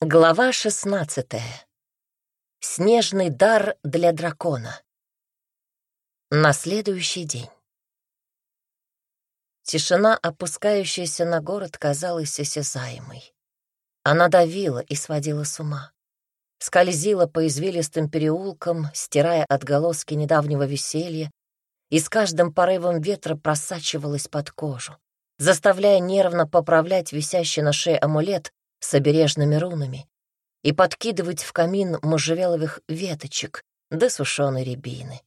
Глава шестнадцатая. Снежный дар для дракона. На следующий день. Тишина, опускающаяся на город, казалась осязаемой. Она давила и сводила с ума. Скользила по извилистым переулкам, стирая отголоски недавнего веселья, и с каждым порывом ветра просачивалась под кожу, заставляя нервно поправлять висящий на шее амулет, с обережными рунами и подкидывать в камин можжевеловых веточек да сушеной рябины.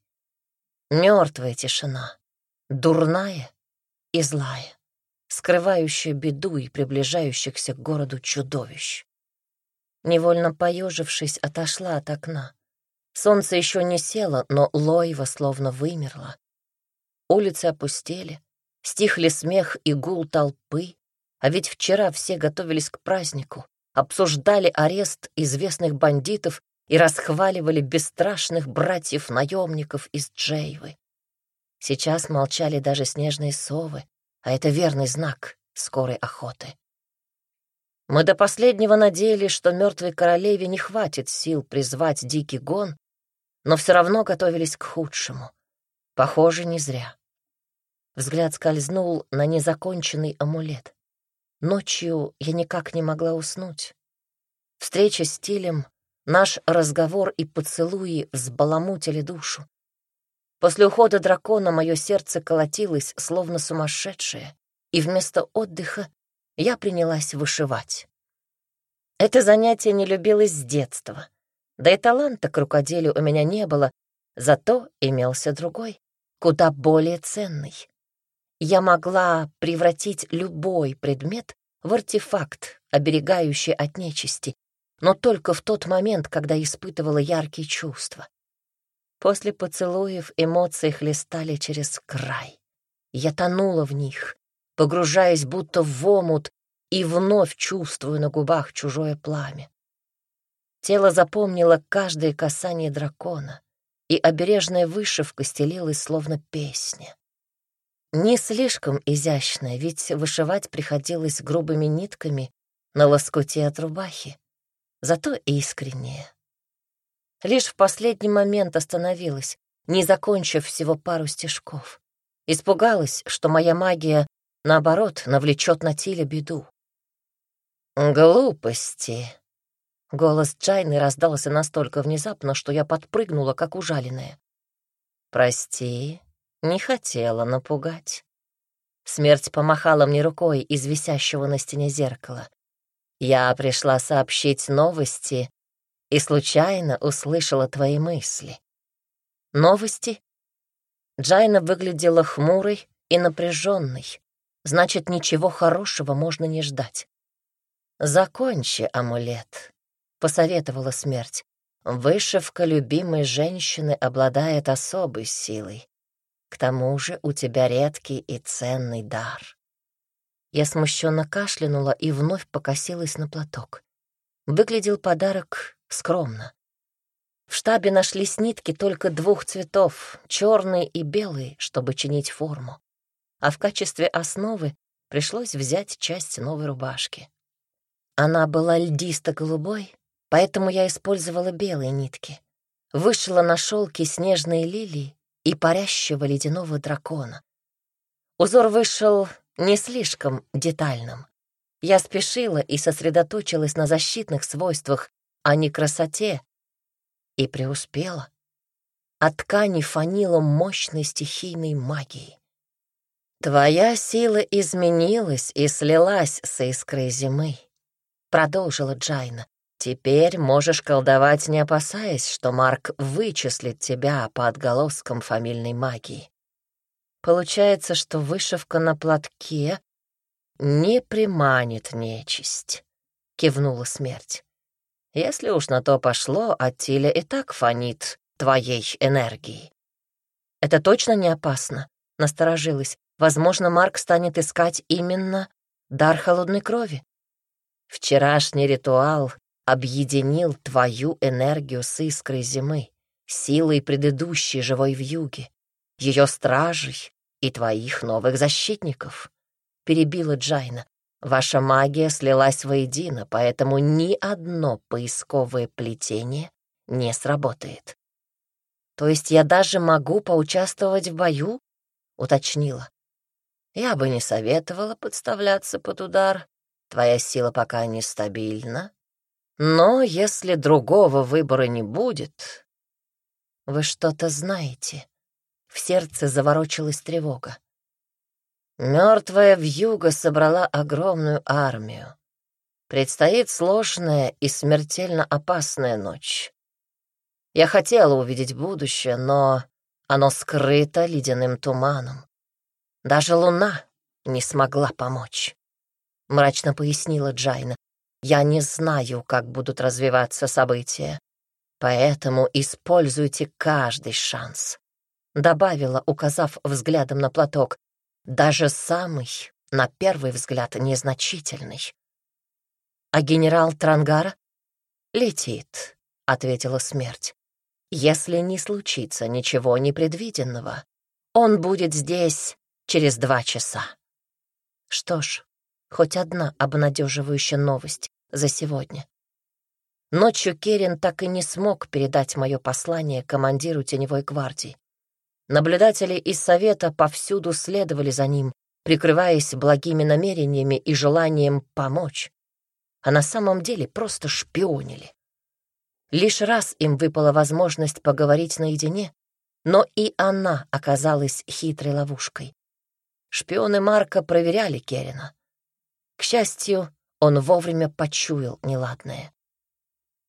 Мертвая тишина, дурная и злая, скрывающая беду и приближающихся к городу чудовищ. Невольно поежившись, отошла от окна. Солнце еще не село, но Лоева словно вымерла. Улицы опустели, стихли смех и гул толпы, а ведь вчера все готовились к празднику, обсуждали арест известных бандитов и расхваливали бесстрашных братьев-наемников из Джейвы. Сейчас молчали даже снежные совы, а это верный знак скорой охоты. Мы до последнего надеялись, что мертвой королеве не хватит сил призвать дикий гон, но все равно готовились к худшему. Похоже, не зря. Взгляд скользнул на незаконченный амулет. Ночью я никак не могла уснуть. Встреча с Тилем, наш разговор и поцелуи взбаламутили душу. После ухода дракона мое сердце колотилось, словно сумасшедшее, и вместо отдыха я принялась вышивать. Это занятие не любилось с детства. Да и таланта к рукоделию у меня не было, зато имелся другой, куда более ценный я могла превратить любой предмет в артефакт, оберегающий от нечисти, но только в тот момент, когда испытывала яркие чувства. После поцелуев эмоции хлестали через край. Я тонула в них, погружаясь будто в омут и вновь чувствую на губах чужое пламя. Тело запомнило каждое касание дракона, и обережная вышивка стелилась словно песня. Не слишком изящная, ведь вышивать приходилось грубыми нитками на лоскуте от рубахи, зато искреннее. Лишь в последний момент остановилась, не закончив всего пару стежков. Испугалась, что моя магия, наоборот, навлечет на Тиле беду. «Глупости!» Голос Джайны раздался настолько внезапно, что я подпрыгнула, как ужаленная. «Прости, не хотела напугать. Смерть помахала мне рукой из висящего на стене зеркала. Я пришла сообщить новости и случайно услышала твои мысли. Новости? Джайна выглядела хмурой и напряженной. Значит, ничего хорошего можно не ждать. «Закончи амулет», — посоветовала смерть. «Вышивка любимой женщины обладает особой силой. К тому же у тебя редкий и ценный дар. Я смущенно кашлянула и вновь покосилась на платок. Выглядел подарок скромно. В штабе нашлись нитки только двух цветов, черные и белые, чтобы чинить форму. А в качестве основы пришлось взять часть новой рубашки. Она была льдисто-голубой, поэтому я использовала белые нитки. Вышила на шелке снежные лилии и парящего ледяного дракона. Узор вышел не слишком детальным. Я спешила и сосредоточилась на защитных свойствах, а не красоте, и преуспела. От ткани фанила мощной стихийной магией. «Твоя сила изменилась и слилась с искрой зимы», — продолжила Джайна. Теперь можешь колдовать, не опасаясь, что Марк вычислит тебя по отголоскам фамильной магии. Получается, что вышивка на платке не приманит нечисть, — кивнула смерть. Если уж на то пошло, Аттиля и так фонит твоей энергией. Это точно не опасно, — насторожилась. Возможно, Марк станет искать именно дар холодной крови. Вчерашний ритуал объединил твою энергию с искрой зимы, силой предыдущей живой вьюги, ее стражей и твоих новых защитников», — перебила Джайна. Ваша магия слилась воедино, поэтому ни одно поисковое плетение не сработает. То есть я даже могу поучаствовать в бою? Уточнила. Я бы не советовала подставляться под удар. Твоя сила пока нестабильна. Но если другого выбора не будет... Вы что-то знаете. В сердце заворочилась тревога. Мертвая вьюга собрала огромную армию. Предстоит сложная и смертельно опасная ночь. Я хотела увидеть будущее, но оно скрыто ледяным туманом. Даже луна не смогла помочь. Мрачно пояснила Джайна. Я не знаю, как будут развиваться события, поэтому используйте каждый шанс. Добавила, указав взглядом на платок даже самый, на первый взгляд, незначительный. «А генерал Трангара?» «Летит», — ответила смерть. «Если не случится ничего непредвиденного, он будет здесь через два часа». Что ж, хоть одна обнадеживающая новость за сегодня. Ночью Керин так и не смог передать мое послание командиру теневой гвардии. Наблюдатели из Совета повсюду следовали за ним, прикрываясь благими намерениями и желанием помочь. А на самом деле просто шпионили. Лишь раз им выпала возможность поговорить наедине, но и она оказалась хитрой ловушкой. Шпионы Марка проверяли Керина. К счастью, он вовремя почуял неладное.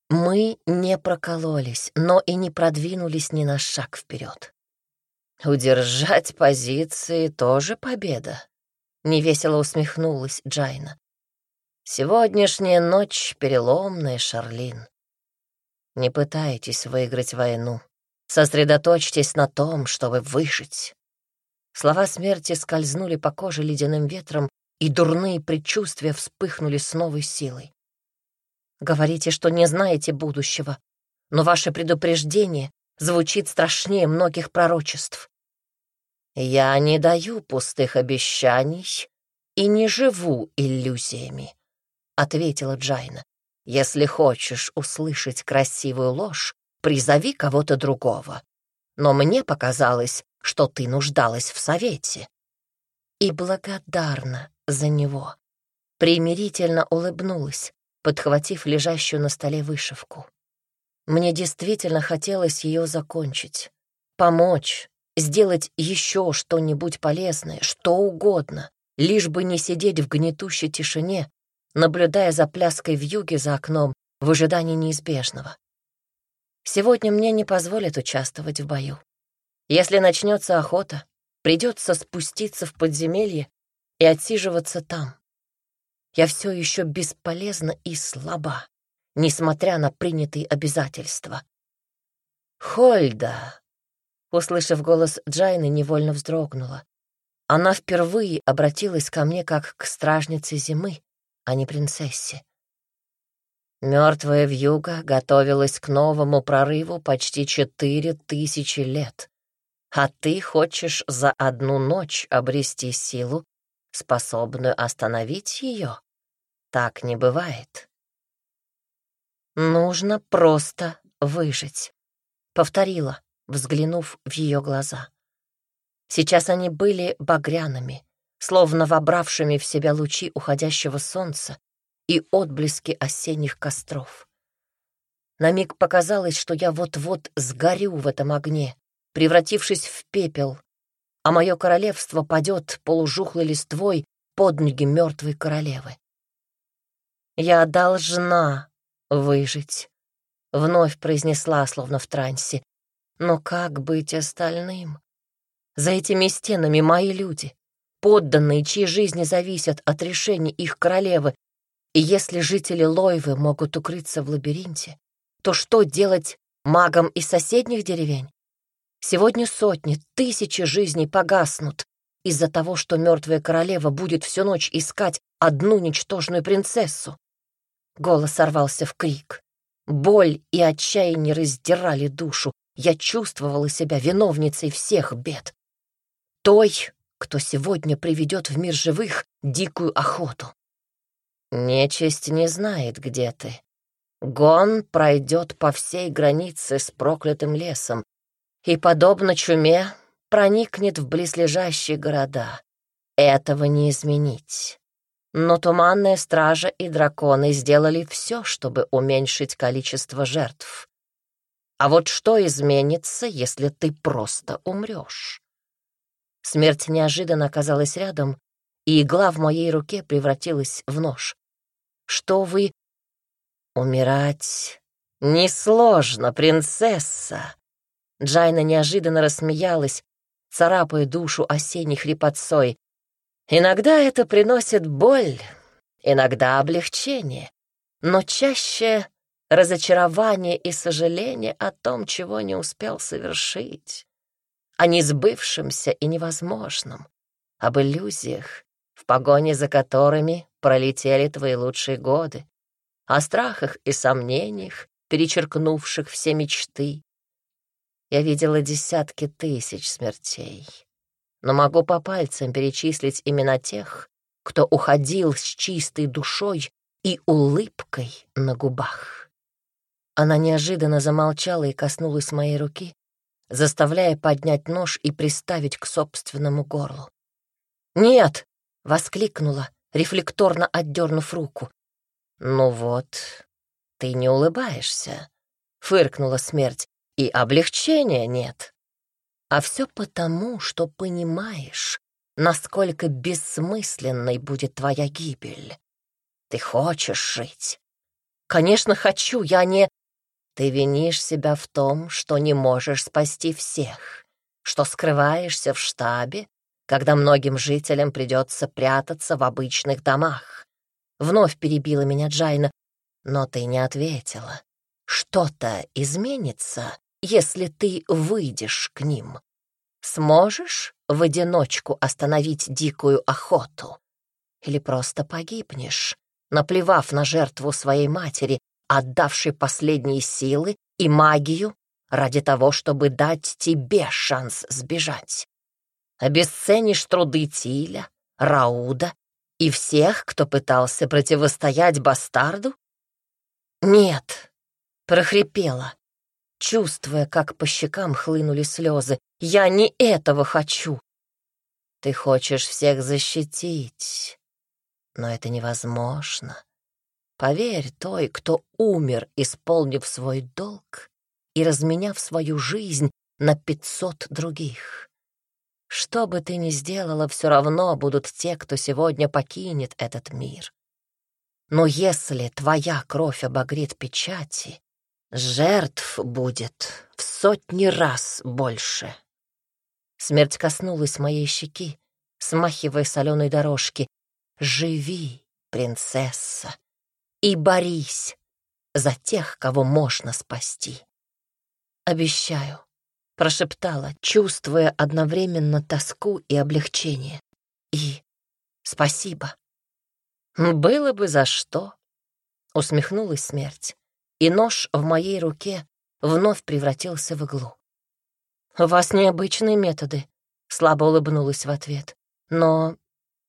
Мы не прокололись, но и не продвинулись ни на шаг вперед. «Удержать позиции тоже победа», — невесело усмехнулась Джайна. «Сегодняшняя ночь переломная, Шарлин. Не пытайтесь выиграть войну. Сосредоточьтесь на том, чтобы выжить». Слова смерти скользнули по коже ледяным ветром, и дурные предчувствия вспыхнули с новой силой. «Говорите, что не знаете будущего, но ваше предупреждение звучит страшнее многих пророчеств. Я не даю пустых обещаний и не живу иллюзиями, — ответила Джайна. Если хочешь услышать красивую ложь, призови кого-то другого. Но мне показалось, что ты нуждалась в совете. И благодарна за него. Примирительно улыбнулась, подхватив лежащую на столе вышивку. Мне действительно хотелось ее закончить, помочь, сделать еще что-нибудь полезное, что угодно, лишь бы не сидеть в гнетущей тишине, наблюдая за пляской в юге за окном в ожидании неизбежного. Сегодня мне не позволят участвовать в бою. Если начнется охота, придется спуститься в подземелье и отсиживаться там. Я все еще бесполезна и слаба, несмотря на принятые обязательства. «Хольда!» Услышав голос Джайны, невольно вздрогнула. Она впервые обратилась ко мне как к стражнице зимы, а не принцессе. Мертвая вьюга готовилась к новому прорыву почти четыре тысячи лет. А ты хочешь за одну ночь обрести силу, способную остановить ее? Так не бывает. Нужно просто выжить. Повторила, взглянув в ее глаза. Сейчас они были багряными, словно вобравшими в себя лучи уходящего солнца и отблески осенних костров. На миг показалось, что я вот-вот сгорю в этом огне, превратившись в пепел, а мое королевство падет полужухлой листвой под ноги мертвой королевы. «Я должна выжить», — вновь произнесла, словно в трансе, но как быть остальным? За этими стенами мои люди, подданные, чьи жизни зависят от решений их королевы, и если жители Лойвы могут укрыться в лабиринте, то что делать магам из соседних деревень? Сегодня сотни, тысячи жизней погаснут из-за того, что мертвая королева будет всю ночь искать одну ничтожную принцессу. Голос сорвался в крик. Боль и отчаяние раздирали душу, я чувствовала себя виновницей всех бед. Той, кто сегодня приведет в мир живых дикую охоту. Нечисть не знает, где ты. Гон пройдет по всей границе с проклятым лесом и, подобно чуме, проникнет в близлежащие города. Этого не изменить. Но туманная стража и драконы сделали все, чтобы уменьшить количество жертв. А вот что изменится, если ты просто умрешь? Смерть неожиданно оказалась рядом, и игла в моей руке превратилась в нож. Что вы... Умирать несложно, принцесса. Джайна неожиданно рассмеялась, царапая душу осенней хрипотцой. Иногда это приносит боль, иногда облегчение, но чаще разочарование и сожаление о том, чего не успел совершить, о несбывшемся и невозможном, об иллюзиях, в погоне за которыми пролетели твои лучшие годы, о страхах и сомнениях, перечеркнувших все мечты. Я видела десятки тысяч смертей но могу по пальцам перечислить имена тех, кто уходил с чистой душой и улыбкой на губах. Она неожиданно замолчала и коснулась моей руки, заставляя поднять нож и приставить к собственному горлу. «Нет!» — воскликнула, рефлекторно отдернув руку. «Ну вот, ты не улыбаешься», — фыркнула смерть, — «и облегчения нет». А все потому, что понимаешь, насколько бессмысленной будет твоя гибель. Ты хочешь жить? Конечно, хочу, я не... Ты винишь себя в том, что не можешь спасти всех, что скрываешься в штабе, когда многим жителям придется прятаться в обычных домах. Вновь перебила меня Джайна, но ты не ответила. Что-то изменится, если ты выйдешь к ним? Сможешь в одиночку остановить дикую охоту? Или просто погибнешь, наплевав на жертву своей матери, отдавшей последние силы и магию ради того, чтобы дать тебе шанс сбежать? Обесценишь труды Тиля, Рауда и всех, кто пытался противостоять бастарду? Нет, прохрипела, чувствуя, как по щекам хлынули слезы. «Я не этого хочу!» «Ты хочешь всех защитить, но это невозможно. Поверь той, кто умер, исполнив свой долг и разменяв свою жизнь на пятьсот других. Что бы ты ни сделала, все равно будут те, кто сегодня покинет этот мир. Но если твоя кровь обогрет печати, Жертв будет в сотни раз больше. Смерть коснулась моей щеки, смахивая соленой дорожки. Живи, принцесса, и борись за тех, кого можно спасти. Обещаю, прошептала, чувствуя одновременно тоску и облегчение. И спасибо. Было бы за что, усмехнулась смерть и нож в моей руке вновь превратился в иглу. «У вас необычные методы», — слабо улыбнулась в ответ. «Но,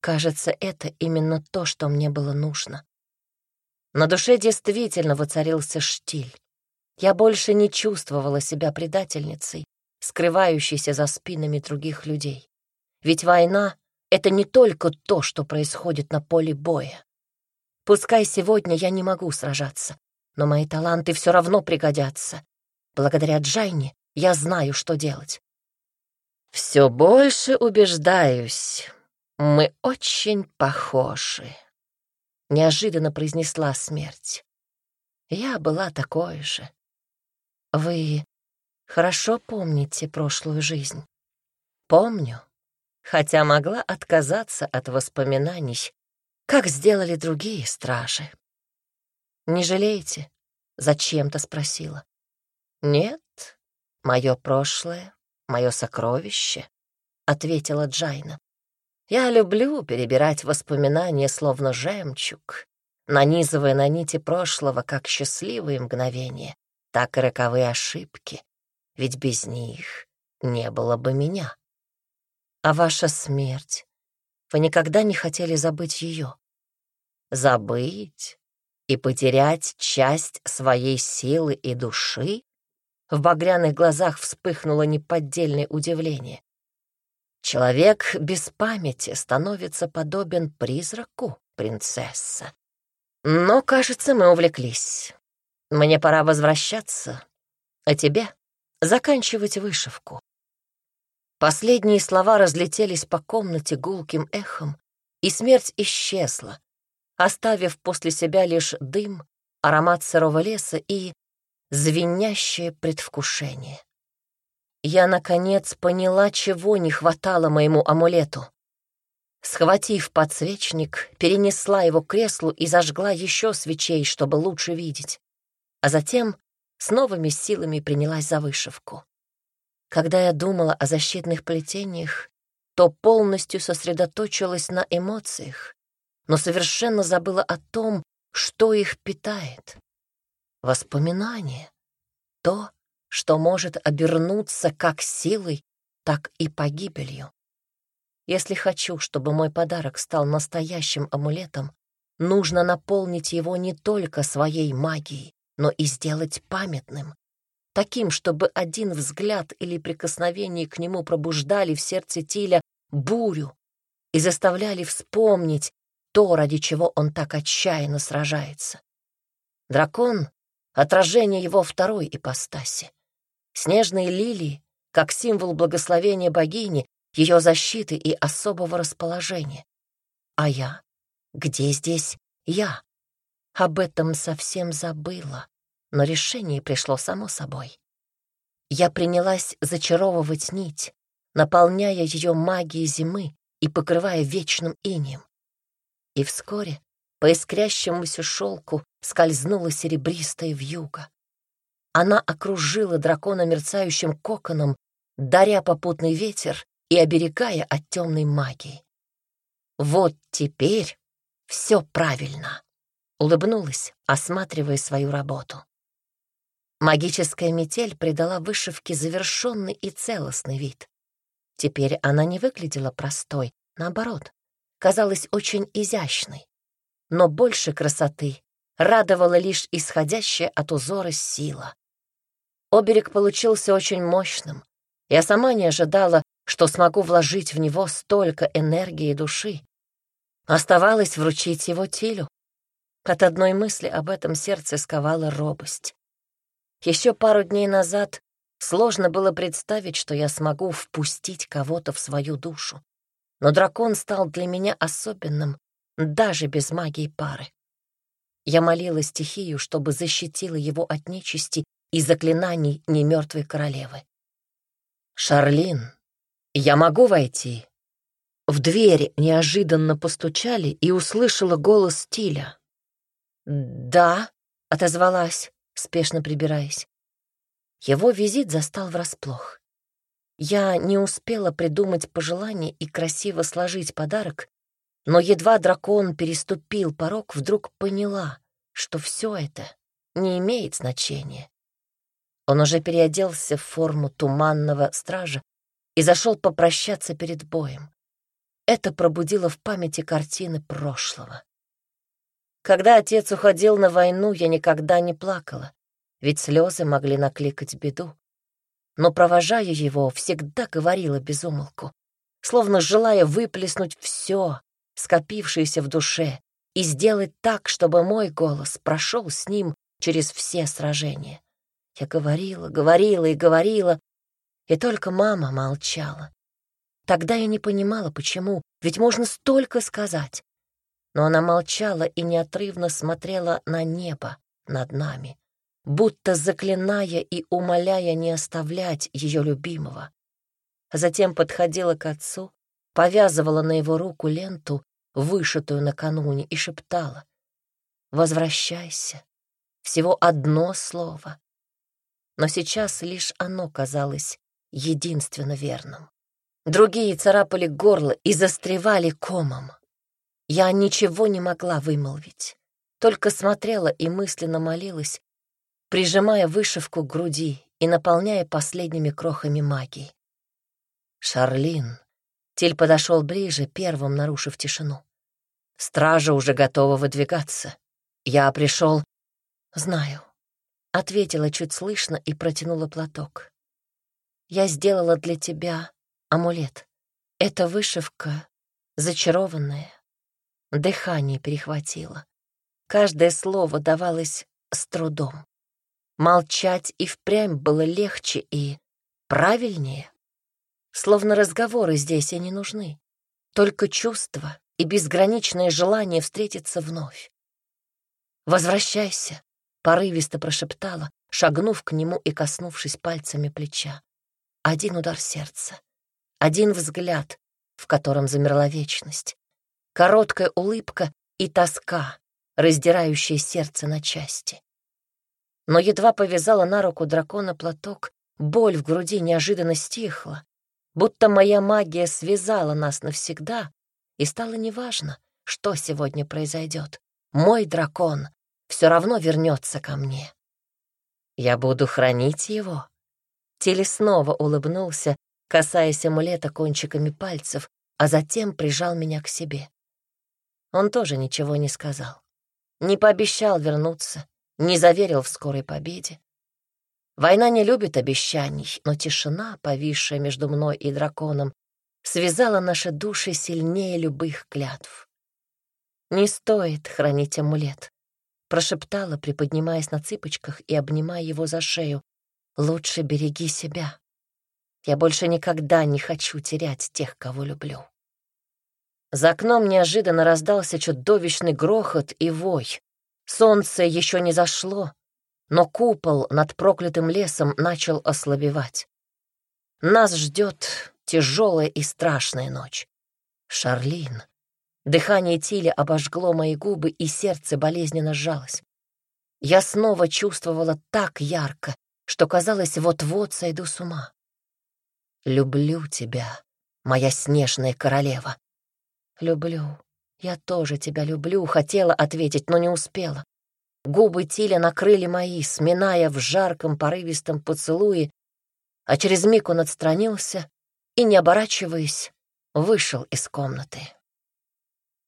кажется, это именно то, что мне было нужно». На душе действительно воцарился штиль. Я больше не чувствовала себя предательницей, скрывающейся за спинами других людей. Ведь война — это не только то, что происходит на поле боя. Пускай сегодня я не могу сражаться, но мои таланты все равно пригодятся. Благодаря Джайне я знаю, что делать. Все больше убеждаюсь, мы очень похожи, неожиданно произнесла смерть. Я была такой же. Вы хорошо помните прошлую жизнь? Помню, хотя могла отказаться от воспоминаний, как сделали другие стражи. «Не жалеете?» — зачем-то спросила. «Нет, мое прошлое, мое сокровище», — ответила Джайна. «Я люблю перебирать воспоминания, словно жемчуг, нанизывая на нити прошлого как счастливые мгновения, так и роковые ошибки, ведь без них не было бы меня. А ваша смерть, вы никогда не хотели забыть ее?» Забыть и потерять часть своей силы и души? В багряных глазах вспыхнуло неподдельное удивление. Человек без памяти становится подобен призраку, принцесса. Но, кажется, мы увлеклись. Мне пора возвращаться, а тебе заканчивать вышивку. Последние слова разлетелись по комнате гулким эхом, и смерть исчезла, оставив после себя лишь дым, аромат сырого леса и звенящее предвкушение. Я, наконец, поняла, чего не хватало моему амулету. Схватив подсвечник, перенесла его к креслу и зажгла еще свечей, чтобы лучше видеть. А затем с новыми силами принялась за вышивку. Когда я думала о защитных плетениях, то полностью сосредоточилась на эмоциях, но совершенно забыла о том, что их питает. Воспоминания — то, что может обернуться как силой, так и погибелью. Если хочу, чтобы мой подарок стал настоящим амулетом, нужно наполнить его не только своей магией, но и сделать памятным, таким, чтобы один взгляд или прикосновение к нему пробуждали в сердце Тиля бурю и заставляли вспомнить то, ради чего он так отчаянно сражается. Дракон — отражение его второй ипостаси. Снежные лилии, как символ благословения богини, ее защиты и особого расположения. А я? Где здесь я? Об этом совсем забыла, но решение пришло само собой. Я принялась зачаровывать нить, наполняя ее магией зимы и покрывая вечным инием. И вскоре по искрящемуся шелку скользнула серебристая вьюга. Она окружила дракона мерцающим коконом, даря попутный ветер и оберегая от темной магии. Вот теперь все правильно. Улыбнулась, осматривая свою работу. Магическая метель придала вышивке завершенный и целостный вид. Теперь она не выглядела простой, наоборот, казалась очень изящной. Но больше красоты радовала лишь исходящая от узора сила. Оберег получился очень мощным. Я сама не ожидала, что смогу вложить в него столько энергии и души. Оставалось вручить его Тилю. От одной мысли об этом сердце сковала робость. Еще пару дней назад сложно было представить, что я смогу впустить кого-то в свою душу. Но дракон стал для меня особенным, даже без магии пары. Я молила стихию, чтобы защитила его от нечисти и заклинаний немертвой королевы. «Шарлин, «Я могу войти?» В дверь неожиданно постучали и услышала голос Тиля. «Да», — отозвалась, спешно прибираясь. Его визит застал врасплох. Я не успела придумать пожелание и красиво сложить подарок, но едва дракон переступил порог, вдруг поняла, что все это не имеет значения. Он уже переоделся в форму туманного стража и зашел попрощаться перед боем. Это пробудило в памяти картины прошлого. Когда отец уходил на войну, я никогда не плакала, ведь слезы могли накликать беду. Но, провожая его, всегда говорила безумолку, словно желая выплеснуть все, скопившееся в душе, и сделать так, чтобы мой голос прошел с ним через все сражения. Я говорила, говорила и говорила, и только мама молчала. Тогда я не понимала, почему, ведь можно столько сказать. Но она молчала и неотрывно смотрела на небо над нами, будто заклиная и умоляя не оставлять ее любимого. Затем подходила к отцу, повязывала на его руку ленту, вышитую накануне, и шептала «Возвращайся». Всего одно слово. Но сейчас лишь оно казалось единственно верным. Другие царапали горло и застревали комом. Я ничего не могла вымолвить, только смотрела и мысленно молилась, прижимая вышивку к груди и наполняя последними крохами магии. «Шарлин!» Тиль подошел ближе, первым нарушив тишину. Стража уже готова выдвигаться. Я пришел. Знаю. Ответила чуть слышно и протянула платок. Я сделала для тебя амулет. Это вышивка зачарованная. Дыхание перехватило. Каждое слово давалось с трудом. Молчать и впрямь было легче и правильнее. Словно разговоры здесь и не нужны. Только чувства и безграничное желание встретиться вновь. «Возвращайся», — порывисто прошептала, шагнув к нему и коснувшись пальцами плеча. Один удар сердца, один взгляд, в котором замерла вечность, короткая улыбка и тоска, раздирающая сердце на части. Но едва повязала на руку дракона платок, боль в груди неожиданно стихла, будто моя магия связала нас навсегда, и стало неважно, что сегодня произойдет. Мой дракон все равно вернется ко мне. Я буду хранить его. Теле снова улыбнулся, касаясь амулета кончиками пальцев, а затем прижал меня к себе. Он тоже ничего не сказал. Не пообещал вернуться, не заверил в скорой победе. Война не любит обещаний, но тишина, повисшая между мной и драконом, связала наши души сильнее любых клятв. «Не стоит хранить амулет», — прошептала, приподнимаясь на цыпочках и обнимая его за шею. «Лучше береги себя. Я больше никогда не хочу терять тех, кого люблю». За окном неожиданно раздался чудовищный грохот и вой. Солнце еще не зашло, но купол над проклятым лесом начал ослабевать. Нас ждет тяжелая и страшная ночь. Шарлин. Дыхание Тиля обожгло мои губы, и сердце болезненно сжалось. Я снова чувствовала так ярко, что казалось, вот-вот сойду с ума. «Люблю тебя, моя снежная королева», «Люблю. Я тоже тебя люблю», — хотела ответить, но не успела. Губы Тиля накрыли мои, сминая в жарком порывистом поцелуе, а через миг он отстранился и, не оборачиваясь, вышел из комнаты.